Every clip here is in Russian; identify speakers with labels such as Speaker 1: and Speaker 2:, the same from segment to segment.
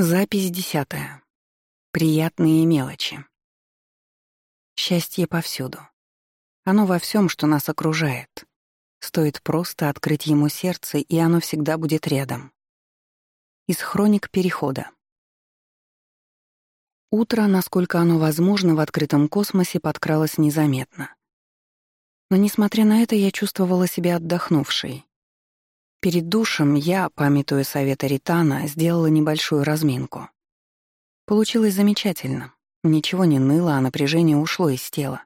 Speaker 1: Запись десятая. Приятные мелочи. Счастье повсюду. Оно во всем, что нас окружает. Стоит просто открыть ему сердце, и оно всегда будет рядом. Из хроник Перехода. Утро, насколько оно возможно, в открытом космосе подкралось незаметно. Но, несмотря на это, я чувствовала себя отдохнувшей. Перед душем я, памятуя совета Ритана, сделала небольшую разминку. Получилось замечательно. Ничего не ныло, а напряжение ушло из тела.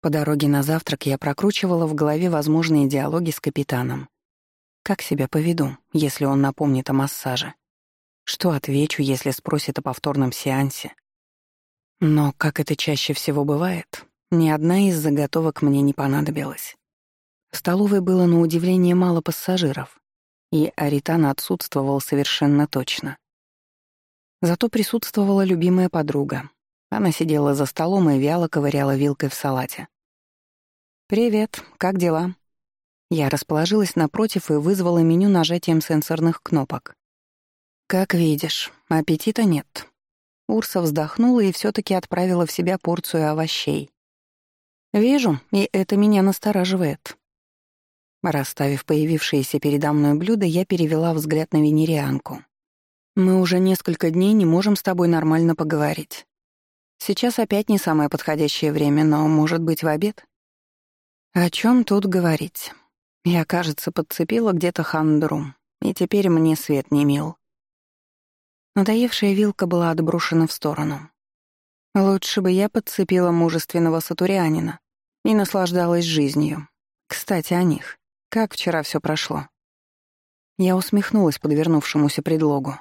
Speaker 1: По дороге на завтрак я прокручивала в голове возможные диалоги с капитаном. Как себя поведу, если он напомнит о массаже? Что отвечу, если спросит о повторном сеансе? Но, как это чаще всего бывает, ни одна из заготовок мне не понадобилась. В столовой было на удивление мало пассажиров, и Аритана отсутствовал совершенно точно. Зато присутствовала любимая подруга. Она сидела за столом и вяло ковыряла вилкой в салате. «Привет, как дела?» Я расположилась напротив и вызвала меню нажатием сенсорных кнопок. «Как видишь, аппетита нет». Урса вздохнула и все таки отправила в себя порцию овощей. «Вижу, и это меня настораживает. Расставив появившееся передо мной блюдо, я перевела взгляд на венерианку. «Мы уже несколько дней не можем с тобой нормально поговорить. Сейчас опять не самое подходящее время, но, может быть, в обед?» «О чем тут говорить? Я, кажется, подцепила где-то хандру, и теперь мне свет не мил». Надоевшая вилка была отброшена в сторону. Лучше бы я подцепила мужественного сатурианина и наслаждалась жизнью. Кстати, о них. Как вчера все прошло?» Я усмехнулась подвернувшемуся предлогу.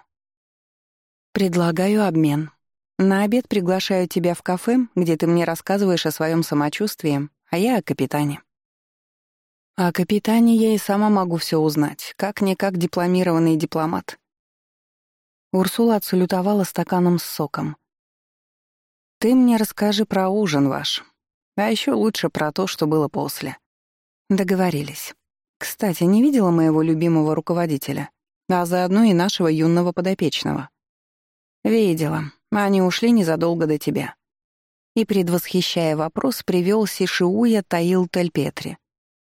Speaker 1: «Предлагаю обмен. На обед приглашаю тебя в кафе, где ты мне рассказываешь о своем самочувствии, а я о капитане». О капитане я и сама могу все узнать, как-никак дипломированный дипломат. Урсула отсалютовала стаканом с соком. «Ты мне расскажи про ужин ваш, а еще лучше про то, что было после». Договорились. Кстати, не видела моего любимого руководителя, а заодно и нашего юного подопечного. Видела. Они ушли незадолго до тебя. И, предвосхищая вопрос, привел Сишиуя Таил Тельпетри.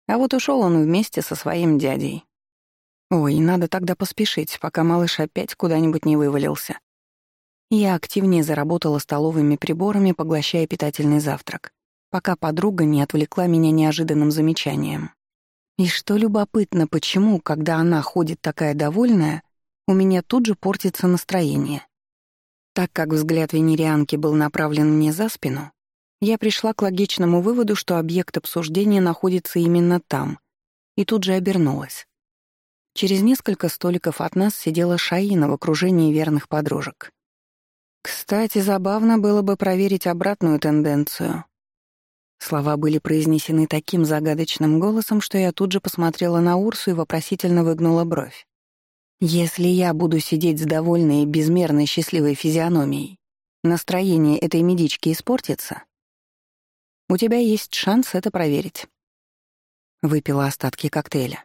Speaker 1: А вот ушел он вместе со своим дядей. Ой, надо тогда поспешить, пока малыш опять куда-нибудь не вывалился. Я активнее заработала столовыми приборами, поглощая питательный завтрак, пока подруга не отвлекла меня неожиданным замечанием. И что любопытно, почему, когда она ходит такая довольная, у меня тут же портится настроение. Так как взгляд венерианки был направлен мне за спину, я пришла к логичному выводу, что объект обсуждения находится именно там, и тут же обернулась. Через несколько столиков от нас сидела Шаина в окружении верных подружек. Кстати, забавно было бы проверить обратную тенденцию. Слова были произнесены таким загадочным голосом, что я тут же посмотрела на Урсу и вопросительно выгнула бровь. «Если я буду сидеть с довольной и безмерно счастливой физиономией, настроение этой медички испортится? У тебя есть шанс это проверить». Выпила остатки коктейля.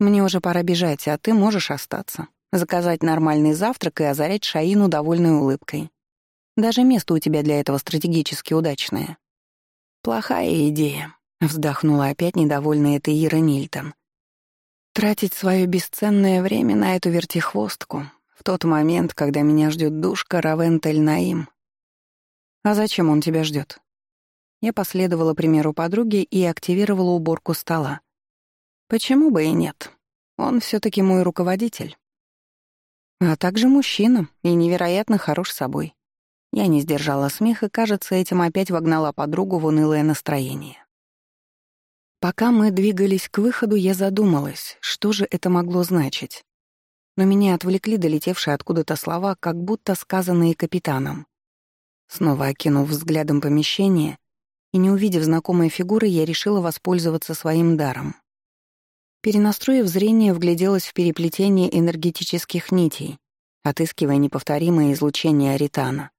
Speaker 1: «Мне уже пора бежать, а ты можешь остаться, заказать нормальный завтрак и озарять Шаину довольной улыбкой. Даже место у тебя для этого стратегически удачное». «Плохая идея», — вздохнула опять недовольная этой Ира Нильтон. «Тратить свое бесценное время на эту вертихвостку в тот момент, когда меня ждет душка Равентель Наим. А зачем он тебя ждет? Я последовала примеру подруги и активировала уборку стола. Почему бы и нет? Он все таки мой руководитель. А также мужчина и невероятно хорош собой. Я не сдержала смех и, кажется, этим опять вогнала подругу в унылое настроение. Пока мы двигались к выходу, я задумалась, что же это могло значить. Но меня отвлекли долетевшие откуда-то слова, как будто сказанные капитаном. Снова окинув взглядом помещение и не увидев знакомой фигуры, я решила воспользоваться своим даром. Перенастроив зрение, вгляделась в переплетение энергетических нитей, отыскивая неповторимое излучение Аритана.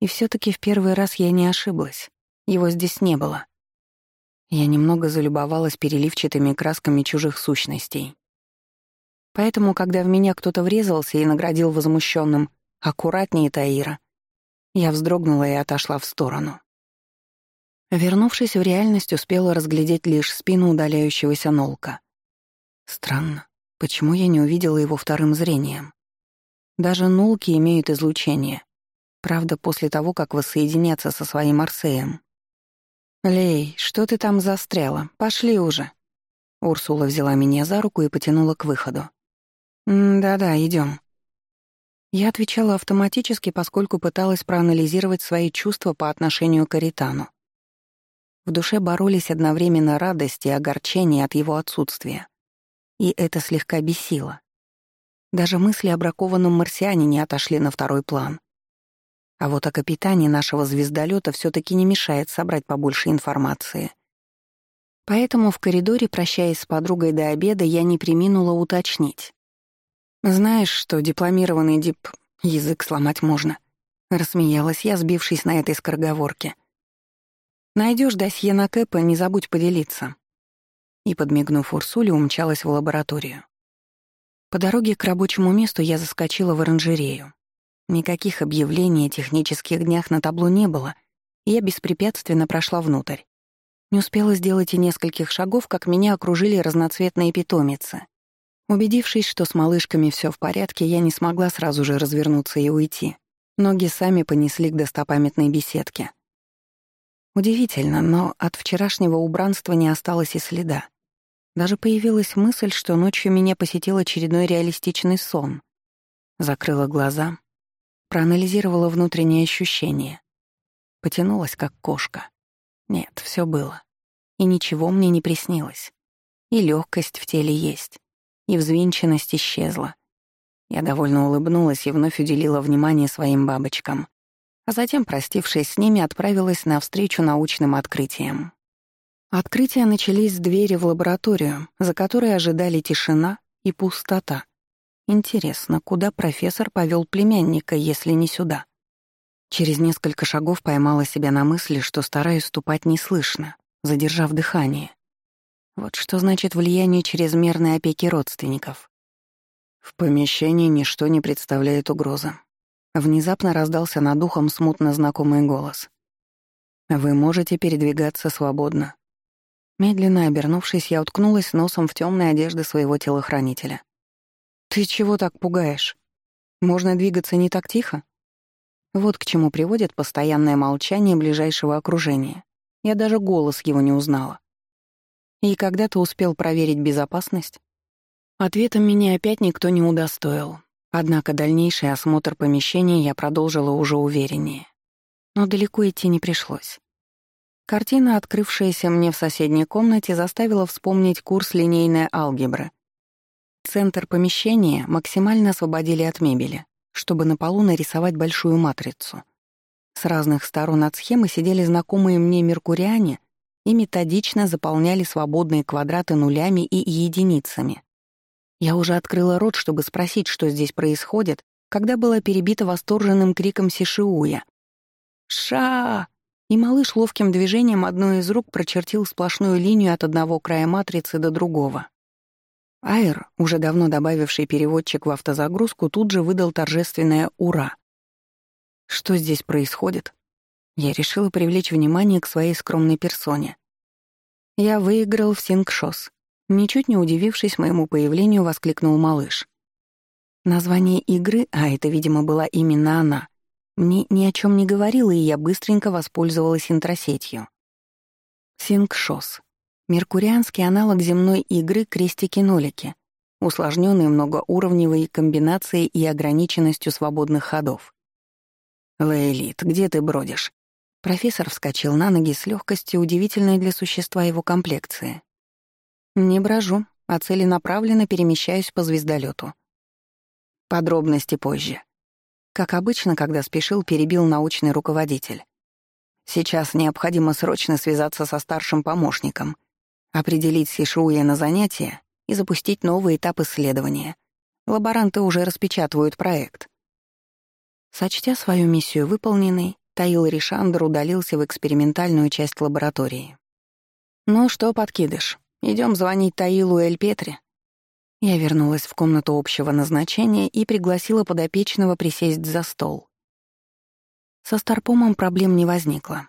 Speaker 1: И все таки в первый раз я не ошиблась. Его здесь не было. Я немного залюбовалась переливчатыми красками чужих сущностей. Поэтому, когда в меня кто-то врезался и наградил возмущенным «аккуратнее, Таира», я вздрогнула и отошла в сторону. Вернувшись в реальность, успела разглядеть лишь спину удаляющегося Нолка. Странно, почему я не увидела его вторым зрением? Даже Нолки имеют излучение. Правда, после того, как воссоединятся со своим Арсеем. «Лей, что ты там застряла? Пошли уже!» Урсула взяла меня за руку и потянула к выходу. «Да-да, идем. Я отвечала автоматически, поскольку пыталась проанализировать свои чувства по отношению к Аритану. В душе боролись одновременно радость и огорчение от его отсутствия. И это слегка бесило. Даже мысли о бракованном марсиане отошли на второй план. А вот о капитане нашего звездолета все таки не мешает собрать побольше информации. Поэтому в коридоре, прощаясь с подругой до обеда, я не приминула уточнить. «Знаешь, что дипломированный дип... язык сломать можно?» Рассмеялась я, сбившись на этой скороговорке. Найдешь досье на Кэпа, не забудь поделиться». И, подмигнув Урсуле, умчалась в лабораторию. По дороге к рабочему месту я заскочила в оранжерею. Никаких объявлений о технических днях на табло не было, и я беспрепятственно прошла внутрь. Не успела сделать и нескольких шагов, как меня окружили разноцветные питомицы. Убедившись, что с малышками все в порядке, я не смогла сразу же развернуться и уйти. Ноги сами понесли к достопамятной беседке. Удивительно, но от вчерашнего убранства не осталось и следа. Даже появилась мысль, что ночью меня посетил очередной реалистичный сон. Закрыла глаза, проанализировала внутренние ощущения. Потянулась, как кошка. Нет, все было. И ничего мне не приснилось. И легкость в теле есть, и взвинченность исчезла. Я довольно улыбнулась и вновь уделила внимание своим бабочкам а затем, простившись с ними, отправилась на встречу научным открытиям. Открытия начались с двери в лабораторию, за которой ожидали тишина и пустота. Интересно, куда профессор повел племянника, если не сюда? Через несколько шагов поймала себя на мысли, что стараюсь ступать неслышно, задержав дыхание. Вот что значит влияние чрезмерной опеки родственников. В помещении ничто не представляет угрозы. Внезапно раздался над ухом смутно знакомый голос. «Вы можете передвигаться свободно». Медленно обернувшись, я уткнулась носом в темные одежды своего телохранителя. «Ты чего так пугаешь? Можно двигаться не так тихо?» Вот к чему приводит постоянное молчание ближайшего окружения. Я даже голос его не узнала. «И когда ты успел проверить безопасность?» Ответом меня опять никто не удостоил. Однако дальнейший осмотр помещения я продолжила уже увереннее. Но далеко идти не пришлось. Картина, открывшаяся мне в соседней комнате, заставила вспомнить курс линейной алгебры. Центр помещения максимально освободили от мебели, чтобы на полу нарисовать большую матрицу. С разных сторон от схемы сидели знакомые мне меркуриане и методично заполняли свободные квадраты нулями и единицами. Я уже открыла рот, чтобы спросить, что здесь происходит, когда была перебита восторженным криком Сишиуя. «Ша!» И малыш ловким движением одной из рук прочертил сплошную линию от одного края матрицы до другого. Айр, уже давно добавивший переводчик в автозагрузку, тут же выдал торжественное «Ура!». Что здесь происходит? Я решила привлечь внимание к своей скромной персоне. Я выиграл в Сингшос. Ничуть не удивившись моему появлению, воскликнул малыш. Название игры, а это, видимо, была именно она, мне ни о чем не говорила, и я быстренько воспользовалась интросетью. Сингшос. Меркурианский аналог земной игры крестики-нолики, усложненный многоуровневой комбинацией и ограниченностью свободных ходов. «Лейлит, где ты бродишь?» Профессор вскочил на ноги с легкостью, удивительной для существа его комплекции. Не брожу, а целенаправленно перемещаюсь по звездолету. Подробности позже. Как обычно, когда спешил, перебил научный руководитель. Сейчас необходимо срочно связаться со старшим помощником, определить Сишуя на занятия и запустить новый этап исследования. Лаборанты уже распечатывают проект. Сочтя свою миссию выполненной, Таил Ришандр удалился в экспериментальную часть лаборатории. «Ну что, подкидыш, Идем звонить Таилу Эль Петре. Я вернулась в комнату общего назначения и пригласила подопечного присесть за стол. Со Старпомом проблем не возникло.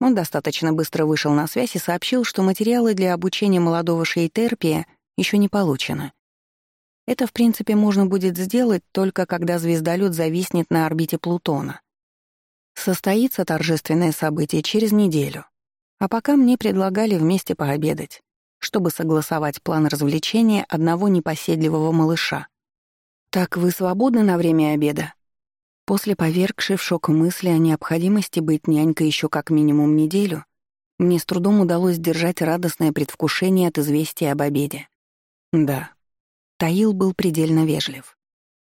Speaker 1: Он достаточно быстро вышел на связь и сообщил, что материалы для обучения молодого шейтерпия еще не получены. Это, в принципе, можно будет сделать только когда звездолет зависнет на орбите Плутона. Состоится торжественное событие через неделю. А пока мне предлагали вместе пообедать, чтобы согласовать план развлечения одного непоседливого малыша. «Так вы свободны на время обеда?» После повергшей в шок мысли о необходимости быть нянькой еще как минимум неделю, мне с трудом удалось держать радостное предвкушение от известия об обеде. «Да». Таил был предельно вежлив.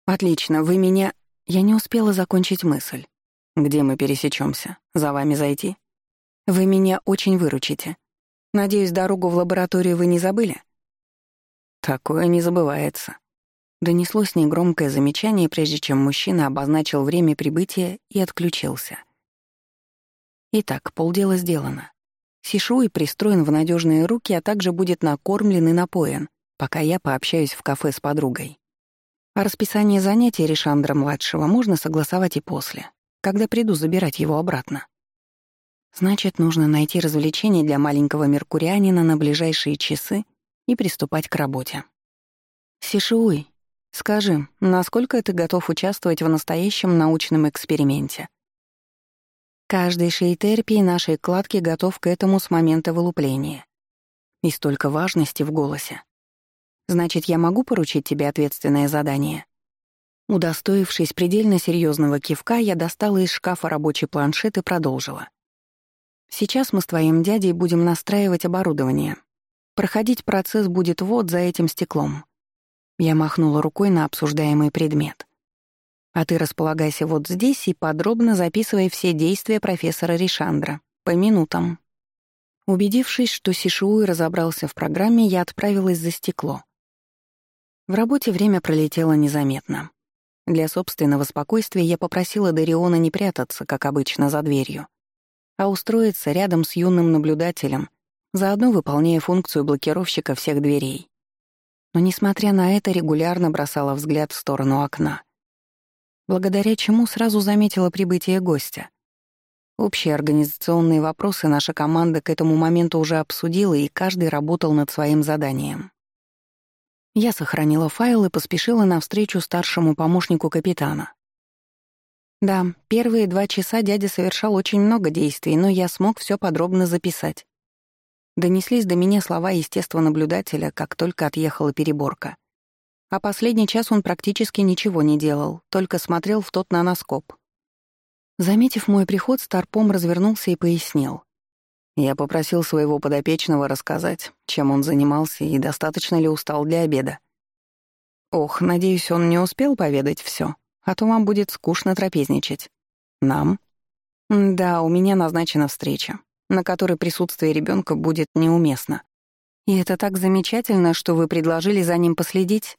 Speaker 1: «Отлично, вы меня...» Я не успела закончить мысль. «Где мы пересечемся? За вами зайти?» «Вы меня очень выручите. Надеюсь, дорогу в лабораторию вы не забыли?» «Такое не забывается», Донеслось негромкое замечание, прежде чем мужчина обозначил время прибытия и отключился. Итак, полдела сделано. Сишуй пристроен в надежные руки, а также будет накормлен и напоен, пока я пообщаюсь в кафе с подругой. А расписание занятий Ришандра-младшего можно согласовать и после, когда приду забирать его обратно. Значит, нужно найти развлечение для маленького меркурианина на ближайшие часы и приступать к работе. Сишуй, Скажи, насколько ты готов участвовать в настоящем научном эксперименте? Каждый шейтерпий нашей кладки готов к этому с момента вылупления. И столько важности в голосе. Значит, я могу поручить тебе ответственное задание? Удостоившись предельно серьезного кивка, я достала из шкафа рабочий планшет и продолжила. Сейчас мы с твоим дядей будем настраивать оборудование. Проходить процесс будет вот за этим стеклом. Я махнула рукой на обсуждаемый предмет. А ты располагайся вот здесь и подробно записывай все действия профессора Ришандра. По минутам. Убедившись, что Сишуи разобрался в программе, я отправилась за стекло. В работе время пролетело незаметно. Для собственного спокойствия я попросила Дариона не прятаться, как обычно, за дверью, а устроиться рядом с юным наблюдателем, заодно выполняя функцию блокировщика всех дверей но, несмотря на это, регулярно бросала взгляд в сторону окна. Благодаря чему сразу заметила прибытие гостя. Общие организационные вопросы наша команда к этому моменту уже обсудила, и каждый работал над своим заданием. Я сохранила файл и поспешила навстречу старшему помощнику капитана. Да, первые два часа дядя совершал очень много действий, но я смог все подробно записать. Донеслись до меня слова естествонаблюдателя, как только отъехала переборка. А последний час он практически ничего не делал, только смотрел в тот наноскоп. Заметив мой приход, Старпом развернулся и пояснил. Я попросил своего подопечного рассказать, чем он занимался и достаточно ли устал для обеда. Ох, надеюсь, он не успел поведать все, а то вам будет скучно трапезничать. Нам? Да, у меня назначена встреча на которой присутствие ребенка будет неуместно. И это так замечательно, что вы предложили за ним последить.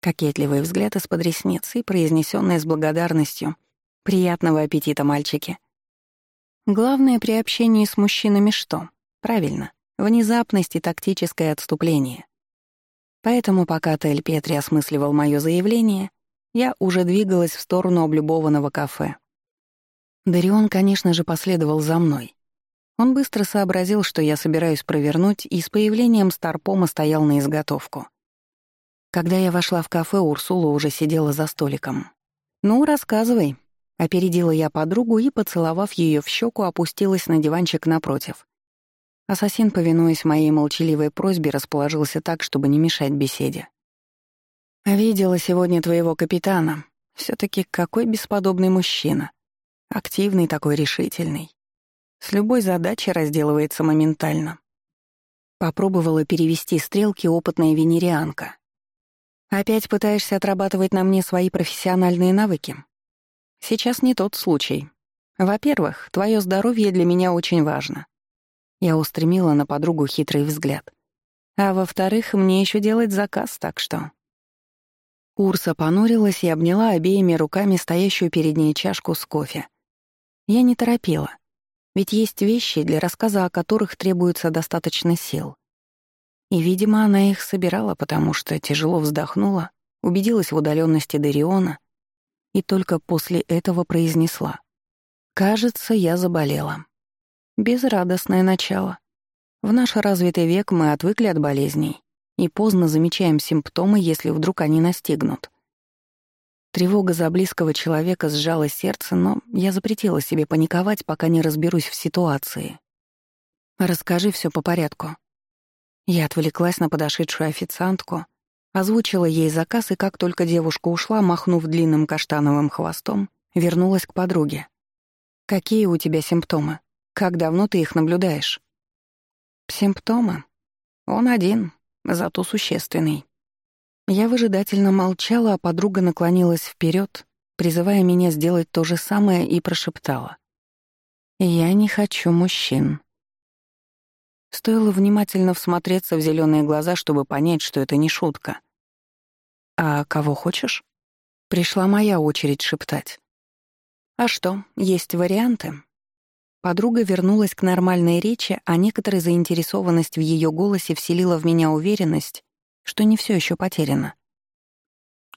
Speaker 1: Кокетливый взгляд из-под ресниц и с благодарностью. Приятного аппетита, мальчики. Главное при общении с мужчинами что? Правильно, внезапность и тактическое отступление. Поэтому пока Тель Петри осмысливал моё заявление, я уже двигалась в сторону облюбованного кафе. Дарион, конечно же, последовал за мной. Он быстро сообразил, что я собираюсь провернуть, и с появлением Старпома стоял на изготовку. Когда я вошла в кафе, Урсула уже сидела за столиком. «Ну, рассказывай», — опередила я подругу и, поцеловав ее в щеку, опустилась на диванчик напротив. Ассасин, повинуясь моей молчаливой просьбе, расположился так, чтобы не мешать беседе. «Видела сегодня твоего капитана. все таки какой бесподобный мужчина. Активный такой, решительный. С любой задачей разделывается моментально. Попробовала перевести стрелки опытная венерианка. Опять пытаешься отрабатывать на мне свои профессиональные навыки? Сейчас не тот случай. Во-первых, твое здоровье для меня очень важно. Я устремила на подругу хитрый взгляд. А во-вторых, мне еще делать заказ, так что... Урса понурилась и обняла обеими руками стоящую перед ней чашку с кофе. Я не торопила. Ведь есть вещи, для рассказа о которых требуется достаточно сил. И, видимо, она их собирала, потому что тяжело вздохнула, убедилась в удаленности Дариона и только после этого произнесла. «Кажется, я заболела». Безрадостное начало. В наш развитый век мы отвыкли от болезней и поздно замечаем симптомы, если вдруг они настигнут. Тревога за близкого человека сжала сердце, но я запретила себе паниковать, пока не разберусь в ситуации. «Расскажи все по порядку». Я отвлеклась на подошедшую официантку, озвучила ей заказ, и как только девушка ушла, махнув длинным каштановым хвостом, вернулась к подруге. «Какие у тебя симптомы? Как давно ты их наблюдаешь?» «Симптомы? Он один, зато существенный. Я выжидательно молчала, а подруга наклонилась вперед, призывая меня сделать то же самое, и прошептала. «Я не хочу мужчин». Стоило внимательно всмотреться в зеленые глаза, чтобы понять, что это не шутка. «А кого хочешь?» Пришла моя очередь шептать. «А что, есть варианты?» Подруга вернулась к нормальной речи, а некоторая заинтересованность в ее голосе вселила в меня уверенность, что не все еще потеряно.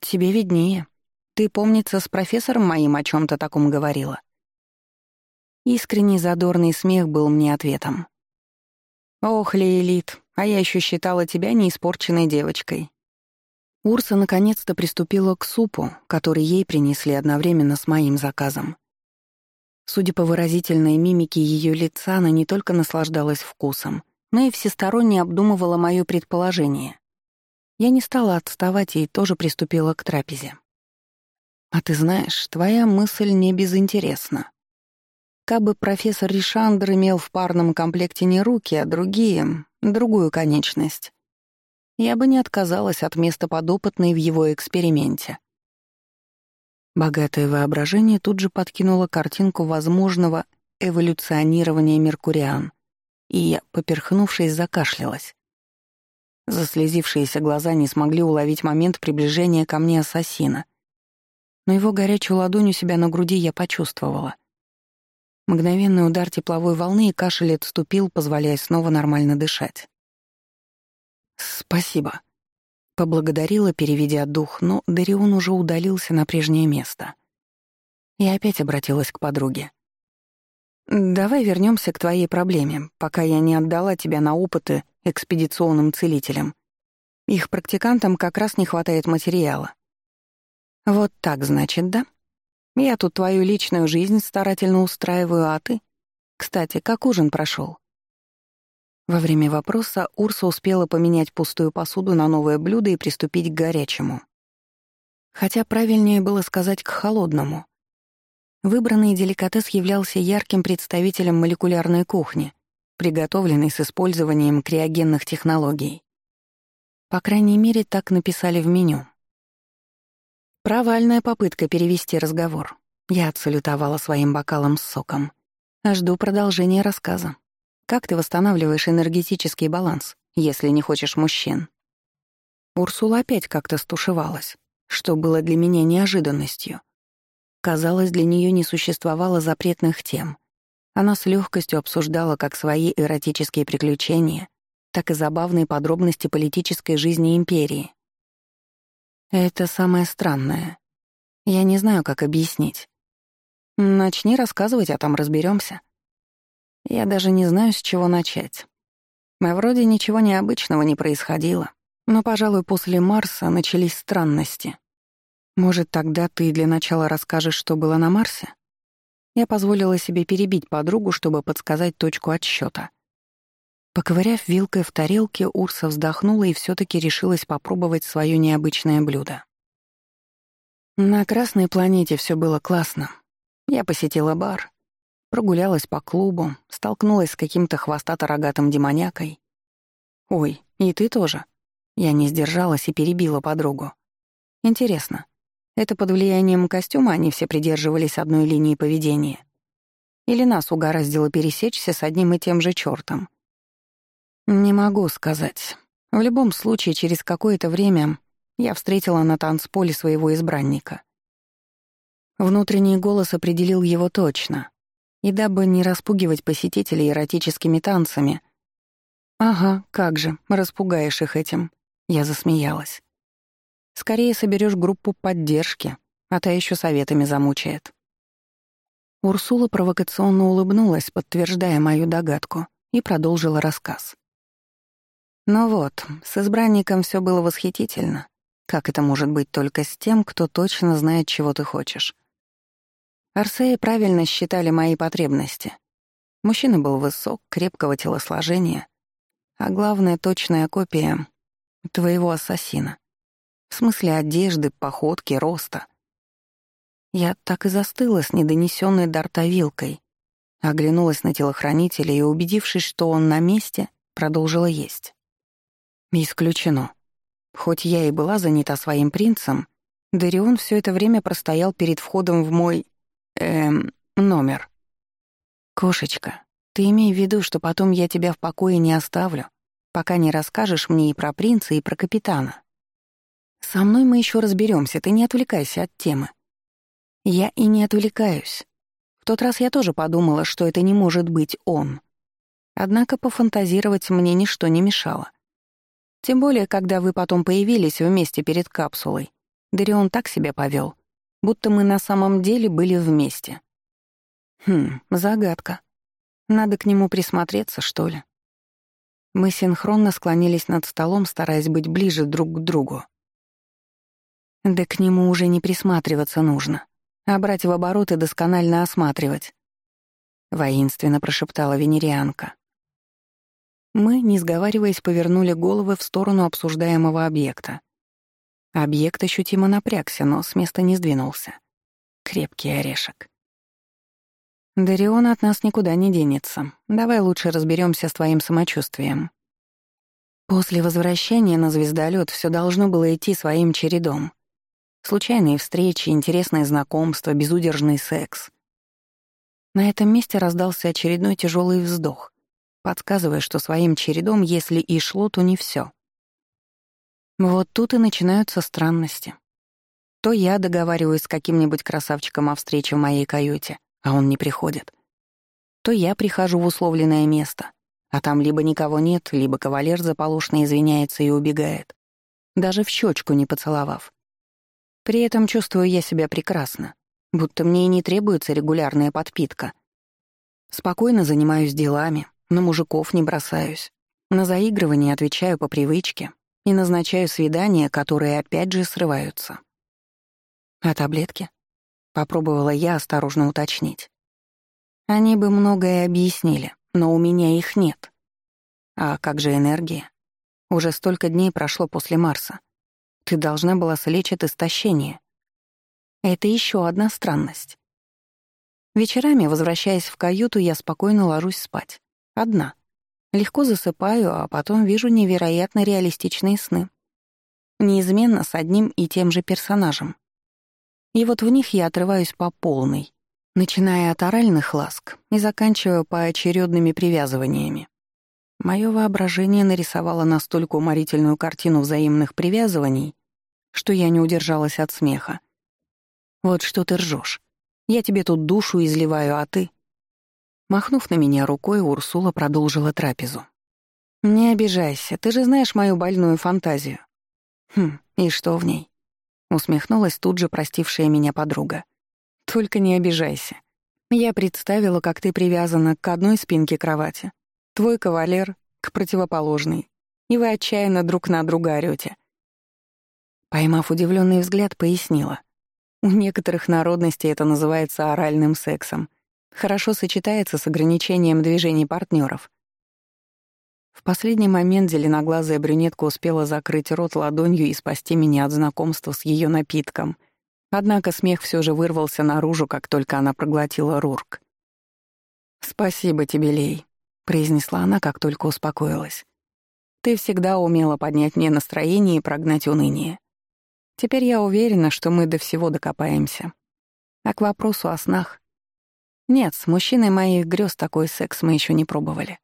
Speaker 1: «Тебе виднее. Ты, помнится, с профессором моим о чем то таком говорила». Искренний задорный смех был мне ответом. «Ох, Лейлит, а я еще считала тебя неиспорченной девочкой». Урса наконец-то приступила к супу, который ей принесли одновременно с моим заказом. Судя по выразительной мимике ее лица, она не только наслаждалась вкусом, но и всесторонне обдумывала мое предположение. Я не стала отставать и тоже приступила к трапезе. «А ты знаешь, твоя мысль не безинтересна. Кабы профессор Ришандр имел в парном комплекте не руки, а другие, другую конечность, я бы не отказалась от места подопытной в его эксперименте. Богатое воображение тут же подкинуло картинку возможного эволюционирования меркуриан, и я, поперхнувшись, закашлялась. Заслезившиеся глаза не смогли уловить момент приближения ко мне ассасина. Но его горячую ладонь у себя на груди я почувствовала. Мгновенный удар тепловой волны и кашель отступил, позволяя снова нормально дышать. «Спасибо», — поблагодарила, переведя дух, но Дарион уже удалился на прежнее место. Я опять обратилась к подруге. «Давай вернемся к твоей проблеме, пока я не отдала тебя на опыты экспедиционным целителям. Их практикантам как раз не хватает материала. Вот так, значит, да? Я тут твою личную жизнь старательно устраиваю, а ты? Кстати, как ужин прошел? Во время вопроса Урса успела поменять пустую посуду на новое блюдо и приступить к горячему. Хотя правильнее было сказать к холодному. Выбранный деликатес являлся ярким представителем молекулярной кухни, приготовленный с использованием криогенных технологий. По крайней мере, так написали в меню. Провальная попытка перевести разговор. Я отсалютовала своим бокалом с соком. Жду продолжения рассказа. Как ты восстанавливаешь энергетический баланс, если не хочешь мужчин? Урсула опять как-то стушевалась, что было для меня неожиданностью. Казалось, для нее не существовало запретных тем. Она с легкостью обсуждала как свои эротические приключения, так и забавные подробности политической жизни империи. Это самое странное. Я не знаю, как объяснить. Начни рассказывать, а там разберемся. Я даже не знаю, с чего начать. Мы вроде ничего необычного не происходило, но, пожалуй, после Марса начались странности. Может, тогда ты для начала расскажешь, что было на Марсе? Я позволила себе перебить подругу, чтобы подсказать точку отсчета. Поковыряв вилкой в тарелке, Урса вздохнула и все таки решилась попробовать свое необычное блюдо. На Красной планете все было классно. Я посетила бар, прогулялась по клубу, столкнулась с каким-то хвостато-рогатым демонякой. «Ой, и ты тоже?» Я не сдержалась и перебила подругу. «Интересно, это под влиянием костюма они все придерживались одной линии поведения. Или нас угораздило пересечься с одним и тем же чёртом? Не могу сказать. В любом случае, через какое-то время я встретила на танцполе своего избранника. Внутренний голос определил его точно. И дабы не распугивать посетителей эротическими танцами, «Ага, как же, распугаешь их этим». Я засмеялась. «Скорее соберешь группу поддержки, а та еще советами замучает». Урсула провокационно улыбнулась, подтверждая мою догадку, и продолжила рассказ. Ну вот, с избранником все было восхитительно. Как это может быть только с тем, кто точно знает, чего ты хочешь? Арсеи правильно считали мои потребности. Мужчина был высок, крепкого телосложения, а главное — точная копия твоего ассасина. В смысле одежды, походки, роста. Я так и застыла с недонесенной дартовилкой, оглянулась на телохранителя и, убедившись, что он на месте, продолжила есть. Исключено. Хоть я и была занята своим принцем, Дарион все это время простоял перед входом в мой... эм... номер. «Кошечка, ты имей в виду, что потом я тебя в покое не оставлю, пока не расскажешь мне и про принца, и про капитана. Со мной мы еще разберемся, ты не отвлекайся от темы». Я и не отвлекаюсь. В тот раз я тоже подумала, что это не может быть он. Однако пофантазировать мне ничто не мешало. Тем более, когда вы потом появились вместе перед капсулой. Дарион так себя повел, будто мы на самом деле были вместе. Хм, загадка. Надо к нему присмотреться, что ли? Мы синхронно склонились над столом, стараясь быть ближе друг к другу. Да к нему уже не присматриваться нужно, а брать в оборот и досконально осматривать. Воинственно прошептала венерианка. Мы, не сговариваясь, повернули головы в сторону обсуждаемого объекта. Объект ощутимо напрягся, но с места не сдвинулся. Крепкий орешек. «Дарион от нас никуда не денется. Давай лучше разберемся с твоим самочувствием». После возвращения на звездолет все должно было идти своим чередом. Случайные встречи, интересные знакомства, безудержный секс. На этом месте раздался очередной тяжелый вздох подсказывая, что своим чередом, если и шло, то не все. Вот тут и начинаются странности. То я договариваюсь с каким-нибудь красавчиком о встрече в моей каюте, а он не приходит. То я прихожу в условленное место, а там либо никого нет, либо кавалер заполошно извиняется и убегает, даже в щечку не поцеловав. При этом чувствую я себя прекрасно, будто мне и не требуется регулярная подпитка. Спокойно занимаюсь делами, на мужиков не бросаюсь. На заигрывание отвечаю по привычке и назначаю свидания, которые опять же срываются. А таблетки? Попробовала я осторожно уточнить. Они бы многое объяснили, но у меня их нет. А как же энергия? Уже столько дней прошло после Марса. Ты должна была слечь от истощения. Это еще одна странность. Вечерами, возвращаясь в каюту, я спокойно ложусь спать. Одна. Легко засыпаю, а потом вижу невероятно реалистичные сны. Неизменно с одним и тем же персонажем. И вот в них я отрываюсь по полной, начиная от оральных ласк и заканчивая поочередными привязываниями. Мое воображение нарисовало настолько уморительную картину взаимных привязываний, что я не удержалась от смеха. «Вот что ты ржешь. Я тебе тут душу изливаю, а ты Махнув на меня рукой, Урсула продолжила трапезу. «Не обижайся, ты же знаешь мою больную фантазию». «Хм, и что в ней?» Усмехнулась тут же простившая меня подруга. «Только не обижайся. Я представила, как ты привязана к одной спинке кровати, твой кавалер — к противоположной, и вы отчаянно друг на друга орёте». Поймав удивленный взгляд, пояснила. У некоторых народностей это называется оральным сексом — Хорошо сочетается с ограничением движений партнеров. В последний момент зеленоглазая брюнетка успела закрыть рот ладонью и спасти меня от знакомства с ее напитком. Однако смех все же вырвался наружу, как только она проглотила рурк. «Спасибо тебе, Лей», — произнесла она, как только успокоилась. «Ты всегда умела поднять мне настроение и прогнать уныние. Теперь я уверена, что мы до всего докопаемся. А к вопросу о снах. Нет, с мужчиной моих грез такой секс мы еще не пробовали.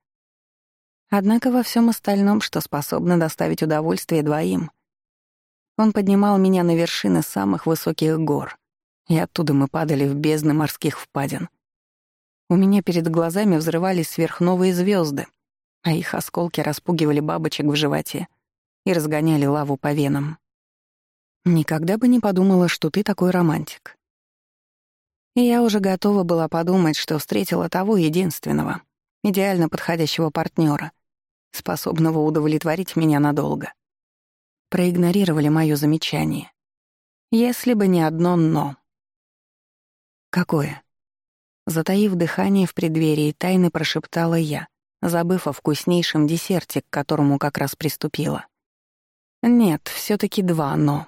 Speaker 1: Однако во всем остальном, что способно доставить удовольствие двоим. Он поднимал меня на вершины самых высоких гор, и оттуда мы падали в бездны морских впадин. У меня перед глазами взрывались сверхновые звезды, а их осколки распугивали бабочек в животе и разгоняли лаву по венам. Никогда бы не подумала, что ты такой романтик. И я уже готова была подумать, что встретила того единственного, идеально подходящего партнера, способного удовлетворить меня надолго. Проигнорировали моё замечание. Если бы не одно «но». Какое? Затаив дыхание в преддверии, тайны прошептала я, забыв о вкуснейшем десерте, к которому как раз приступила. Нет, все таки два «но».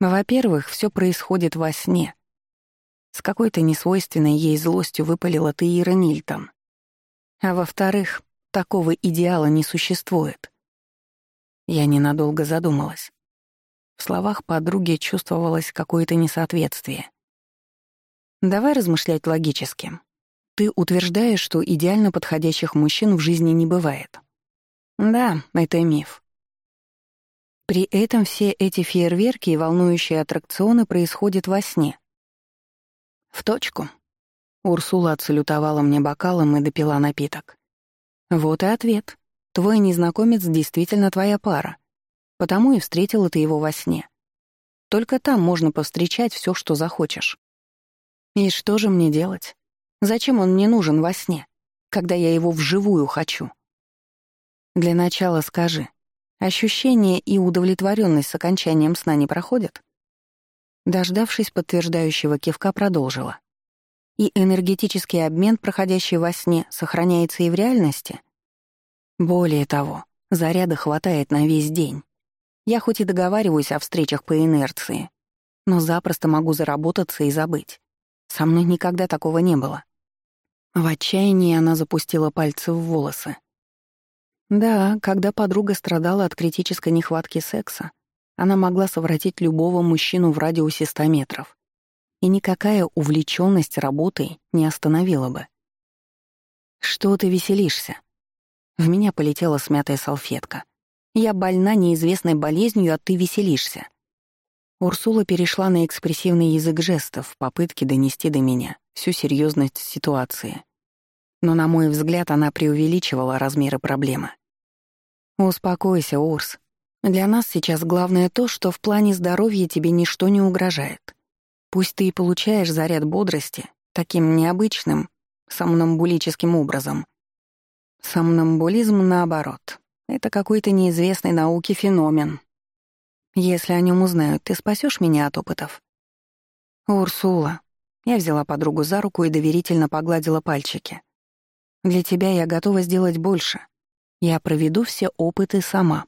Speaker 1: Во-первых, все происходит во сне. С какой-то несвойственной ей злостью выпалила ты Ира Нильтон. А во-вторых, такого идеала не существует. Я ненадолго задумалась. В словах подруги чувствовалось какое-то несоответствие. Давай размышлять логически. Ты утверждаешь, что идеально подходящих мужчин в жизни не бывает. Да, это миф. При этом все эти фейерверки и волнующие аттракционы происходят во сне. В точку. Урсула отсалютовала мне бокалом и допила напиток. Вот и ответ. Твой незнакомец действительно твоя пара. Потому и встретила ты его во сне. Только там можно повстречать все, что захочешь. И что же мне делать? Зачем он мне нужен во сне, когда я его вживую хочу? Для начала скажи, ощущение и удовлетворенность с окончанием сна не проходят? Дождавшись подтверждающего кивка, продолжила. И энергетический обмен, проходящий во сне, сохраняется и в реальности? Более того, заряда хватает на весь день. Я хоть и договариваюсь о встречах по инерции, но запросто могу заработаться и забыть. Со мной никогда такого не было. В отчаянии она запустила пальцы в волосы. Да, когда подруга страдала от критической нехватки секса, она могла совратить любого мужчину в радиусе 100 метров. И никакая увлеченность работой не остановила бы. «Что ты веселишься?» В меня полетела смятая салфетка. «Я больна неизвестной болезнью, а ты веселишься». Урсула перешла на экспрессивный язык жестов в попытке донести до меня всю серьезность ситуации. Но, на мой взгляд, она преувеличивала размеры проблемы. «Успокойся, Урс. Для нас сейчас главное то, что в плане здоровья тебе ничто не угрожает. Пусть ты и получаешь заряд бодрости, таким необычным, сомнамбулическим образом. Сомнамбулизм, наоборот, это какой-то неизвестный науке феномен, если о нем узнают, ты спасешь меня от опытов? Урсула. Я взяла подругу за руку и доверительно погладила пальчики. Для тебя я готова сделать больше. Я проведу все опыты сама.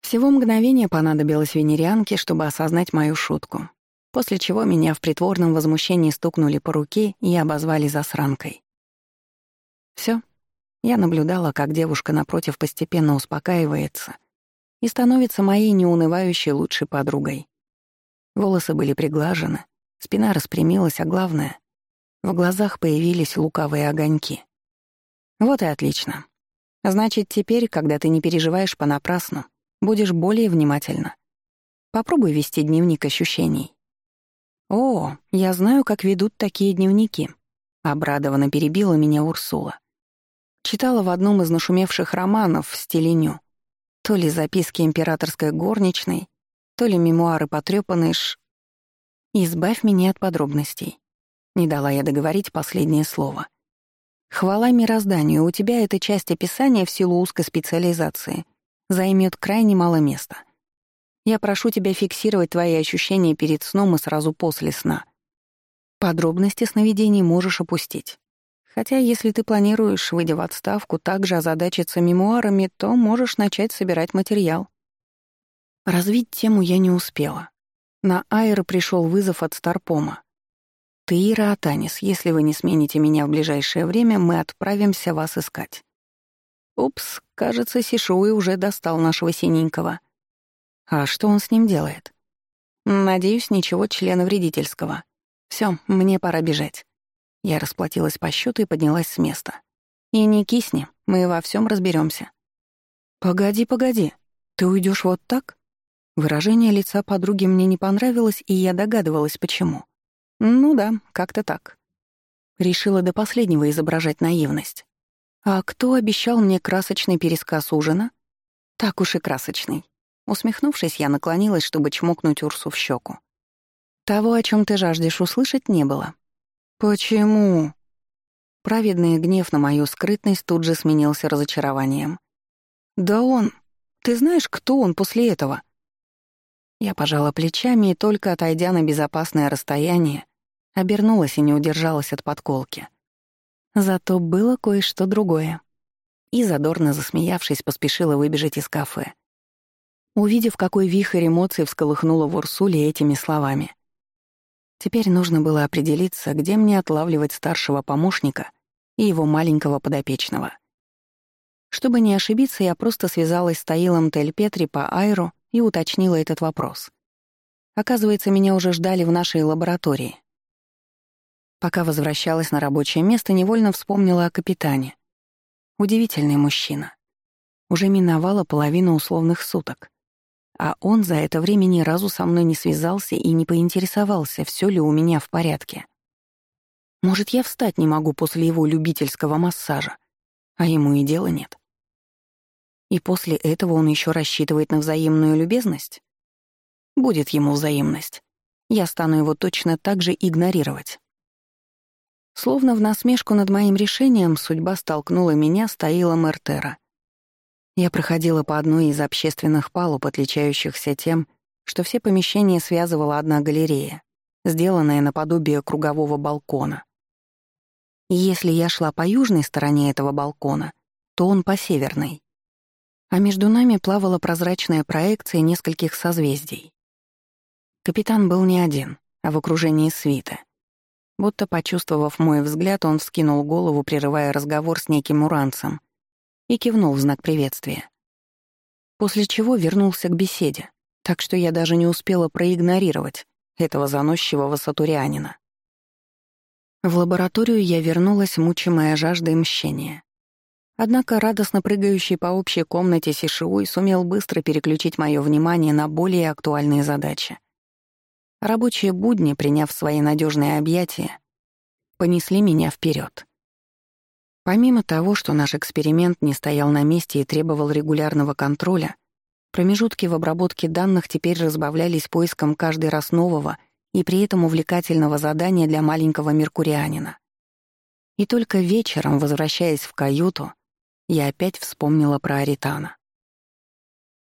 Speaker 1: Всего мгновение понадобилось венерианке, чтобы осознать мою шутку, после чего меня в притворном возмущении стукнули по руке и обозвали засранкой. Все. Я наблюдала, как девушка напротив постепенно успокаивается и становится моей неунывающей лучшей подругой. Волосы были приглажены, спина распрямилась, а главное — в глазах появились лукавые огоньки. Вот и отлично. Значит, теперь, когда ты не переживаешь понапрасну, будешь более внимательна. Попробуй вести дневник ощущений. «О, я знаю, как ведут такие дневники», — обрадованно перебила меня Урсула. Читала в одном из нашумевших романов в стиле ню. То ли записки императорской горничной, то ли мемуары потрёпанные ш... «Избавь меня от подробностей». Не дала я договорить последнее слово. «Хвала мирозданию, у тебя эта часть описания в силу узкой специализации займет крайне мало места. Я прошу тебя фиксировать твои ощущения перед сном и сразу после сна. Подробности сновидений можешь опустить. Хотя если ты планируешь, выйдя в отставку, также озадачиться мемуарами, то можешь начать собирать материал. Развить тему я не успела. На Айр пришел вызов от Старпома. «Ты, Ира Атанис, если вы не смените меня в ближайшее время, мы отправимся вас искать». Упс, кажется, Сишуи уже достал нашего синенького. А что он с ним делает? Надеюсь, ничего члена вредительского. Все, мне пора бежать. Я расплатилась по счету и поднялась с места. «И не кисни, мы во всем разберемся. «Погоди, погоди, ты уйдешь вот так?» Выражение лица подруги мне не понравилось, и я догадывалась, почему. «Ну да, как-то так». Решила до последнего изображать наивность. «А кто обещал мне красочный пересказ ужина?» «Так уж и красочный». Усмехнувшись, я наклонилась, чтобы чмокнуть Урсу в щеку. «Того, о чем ты жаждешь услышать, не было». «Почему?» Праведный гнев на мою скрытность тут же сменился разочарованием. «Да он... Ты знаешь, кто он после этого?» Я пожала плечами и, только отойдя на безопасное расстояние, обернулась и не удержалась от подколки. Зато было кое-что другое. И, задорно засмеявшись, поспешила выбежать из кафе. Увидев, какой вихрь эмоций всколыхнула в Урсуле этими словами. Теперь нужно было определиться, где мне отлавливать старшего помощника и его маленького подопечного. Чтобы не ошибиться, я просто связалась с Таилом Тель-Петри по Айру и уточнила этот вопрос. Оказывается, меня уже ждали в нашей лаборатории. Пока возвращалась на рабочее место, невольно вспомнила о капитане. Удивительный мужчина. Уже миновала половину условных суток. А он за это время ни разу со мной не связался и не поинтересовался, все ли у меня в порядке. Может, я встать не могу после его любительского массажа, а ему и дела нет. И после этого он еще рассчитывает на взаимную любезность? Будет ему взаимность. Я стану его точно так же игнорировать. Словно в насмешку над моим решением судьба столкнула меня с Таилом Эртера. Я проходила по одной из общественных палуб, отличающихся тем, что все помещения связывала одна галерея, сделанная наподобие кругового балкона. И если я шла по южной стороне этого балкона, то он по северной. А между нами плавала прозрачная проекция нескольких созвездий. Капитан был не один, а в окружении свита — Будто почувствовав мой взгляд, он вскинул голову, прерывая разговор с неким уранцем, и кивнул в знак приветствия. После чего вернулся к беседе, так что я даже не успела проигнорировать этого заносчивого сатурианина. В лабораторию я вернулась, мучимая жаждой мщения. Однако радостно прыгающий по общей комнате Сишиуй сумел быстро переключить мое внимание на более актуальные задачи. Рабочие будни, приняв свои надежные объятия, понесли меня вперед. Помимо того, что наш эксперимент не стоял на месте и требовал регулярного контроля, промежутки в обработке данных теперь разбавлялись поиском каждый раз нового и при этом увлекательного задания для маленького меркурианина. И только вечером, возвращаясь в каюту, я опять вспомнила про Аритана.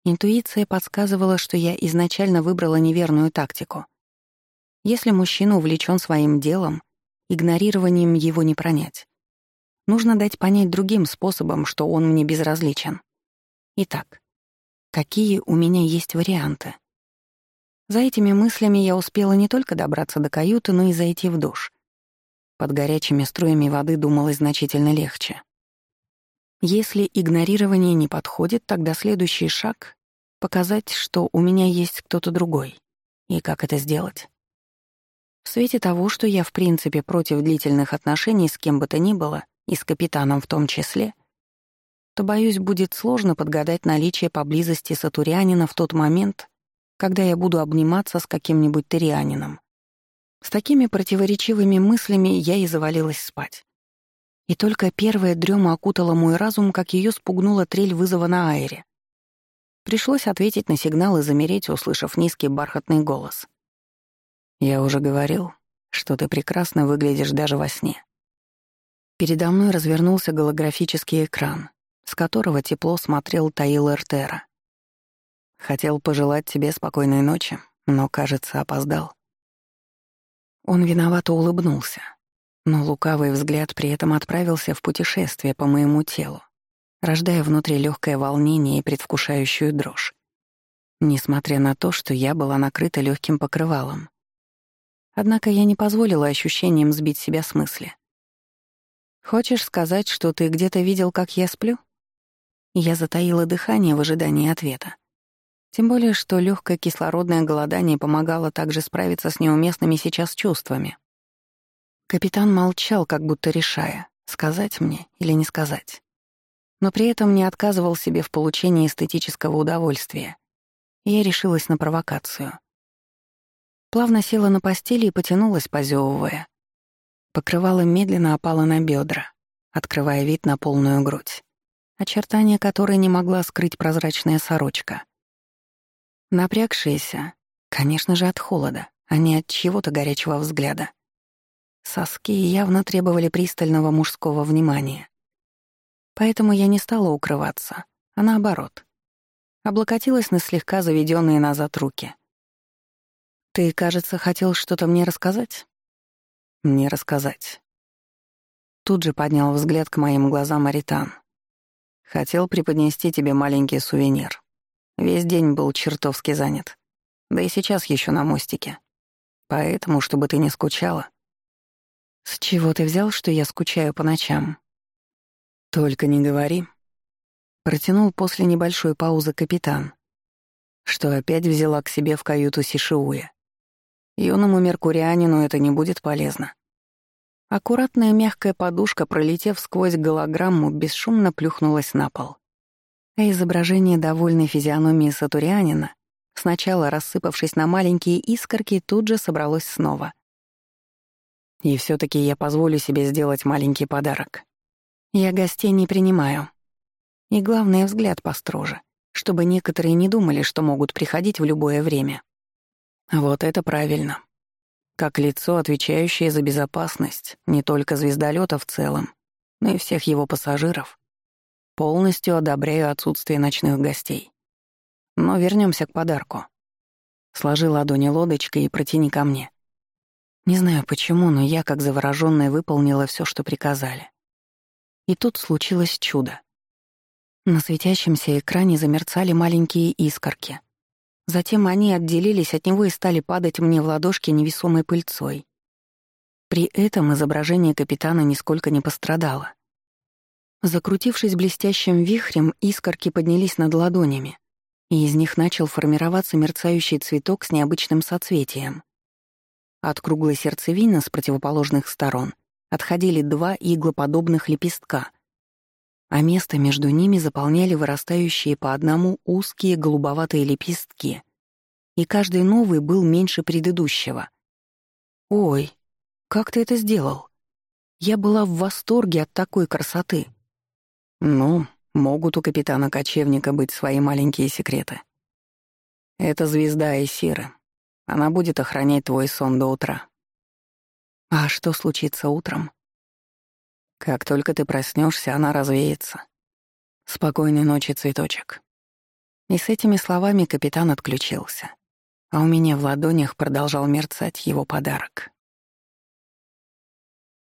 Speaker 1: Интуиция подсказывала, что я изначально выбрала неверную тактику. Если мужчина увлечен своим делом, игнорированием его не пронять. Нужно дать понять другим способом, что он мне безразличен. Итак, какие у меня есть варианты? За этими мыслями я успела не только добраться до каюты, но и зайти в душ. Под горячими струями воды думалось значительно легче. Если игнорирование не подходит, тогда следующий шаг — показать, что у меня есть кто-то другой. И как это сделать? В свете того, что я в принципе против длительных отношений с кем бы то ни было, и с капитаном в том числе, то, боюсь, будет сложно подгадать наличие поблизости сатурянина в тот момент, когда я буду обниматься с каким-нибудь терианином. С такими противоречивыми мыслями я и завалилась спать. И только первая дрема окутала мой разум, как ее спугнула трель вызова на аэре. Пришлось ответить на сигнал и замереть, услышав низкий бархатный голос. Я уже говорил, что ты прекрасно выглядишь даже во сне. Передо мной развернулся голографический экран, с которого тепло смотрел Таил Эртера. Хотел пожелать тебе спокойной ночи, но, кажется, опоздал. Он виновато улыбнулся, но лукавый взгляд при этом отправился в путешествие по моему телу, рождая внутри легкое волнение и предвкушающую дрожь. Несмотря на то, что я была накрыта легким покрывалом, Однако я не позволила ощущениям сбить себя с мысли. «Хочешь сказать, что ты где-то видел, как я сплю?» Я затаила дыхание в ожидании ответа. Тем более, что легкое кислородное голодание помогало также справиться с неуместными сейчас чувствами. Капитан молчал, как будто решая, сказать мне или не сказать. Но при этом не отказывал себе в получении эстетического удовольствия. я решилась на провокацию. Плавно села на постели и потянулась, позевывая. Покрывало медленно опало на бедра, открывая вид на полную грудь, очертания которой не могла скрыть прозрачная сорочка. Напрягшаяся, конечно же, от холода, а не от чего-то горячего взгляда. Соски явно требовали пристального мужского внимания. Поэтому я не стала укрываться, а наоборот. Облокотилась на слегка заведенные назад руки. «Ты, кажется, хотел что-то мне рассказать?» «Мне рассказать». Тут же поднял взгляд к моим глазам Аритан. «Хотел преподнести тебе маленький сувенир. Весь день был чертовски занят. Да и сейчас еще на мостике. Поэтому, чтобы ты не скучала, «С чего ты взял, что я скучаю по ночам?» «Только не говори», — протянул после небольшой паузы капитан, что опять взяла к себе в каюту Сишиуя. Юному меркурианину это не будет полезно. Аккуратная мягкая подушка, пролетев сквозь голограмму, бесшумно плюхнулась на пол. А изображение довольной физиономии сатурианина, сначала рассыпавшись на маленькие искорки, тут же собралось снова — и все таки я позволю себе сделать маленький подарок. Я гостей не принимаю. И главное, взгляд построже, чтобы некоторые не думали, что могут приходить в любое время. Вот это правильно. Как лицо, отвечающее за безопасность не только звездолета в целом, но и всех его пассажиров, полностью одобряю отсутствие ночных гостей. Но вернемся к подарку. Сложи ладони лодочкой и протяни ко мне. Не знаю почему, но я, как заворожённая, выполнила всё, что приказали. И тут случилось чудо. На светящемся экране замерцали маленькие искорки. Затем они отделились от него и стали падать мне в ладошки невесомой пыльцой. При этом изображение капитана нисколько не пострадало. Закрутившись блестящим вихрем, искорки поднялись над ладонями, и из них начал формироваться мерцающий цветок с необычным соцветием — от круглой сердцевины с противоположных сторон отходили два иглоподобных лепестка, а место между ними заполняли вырастающие по одному узкие голубоватые лепестки, и каждый новый был меньше предыдущего. «Ой, как ты это сделал?» Я была в восторге от такой красоты. Ну, могут у капитана-кочевника быть свои маленькие секреты. Это звезда Эсиры, она будет охранять твой сон до утра. А что случится утром? Как только ты проснешься, она развеется. Спокойной ночи, цветочек. И с этими словами капитан отключился, а у меня в ладонях продолжал мерцать его подарок.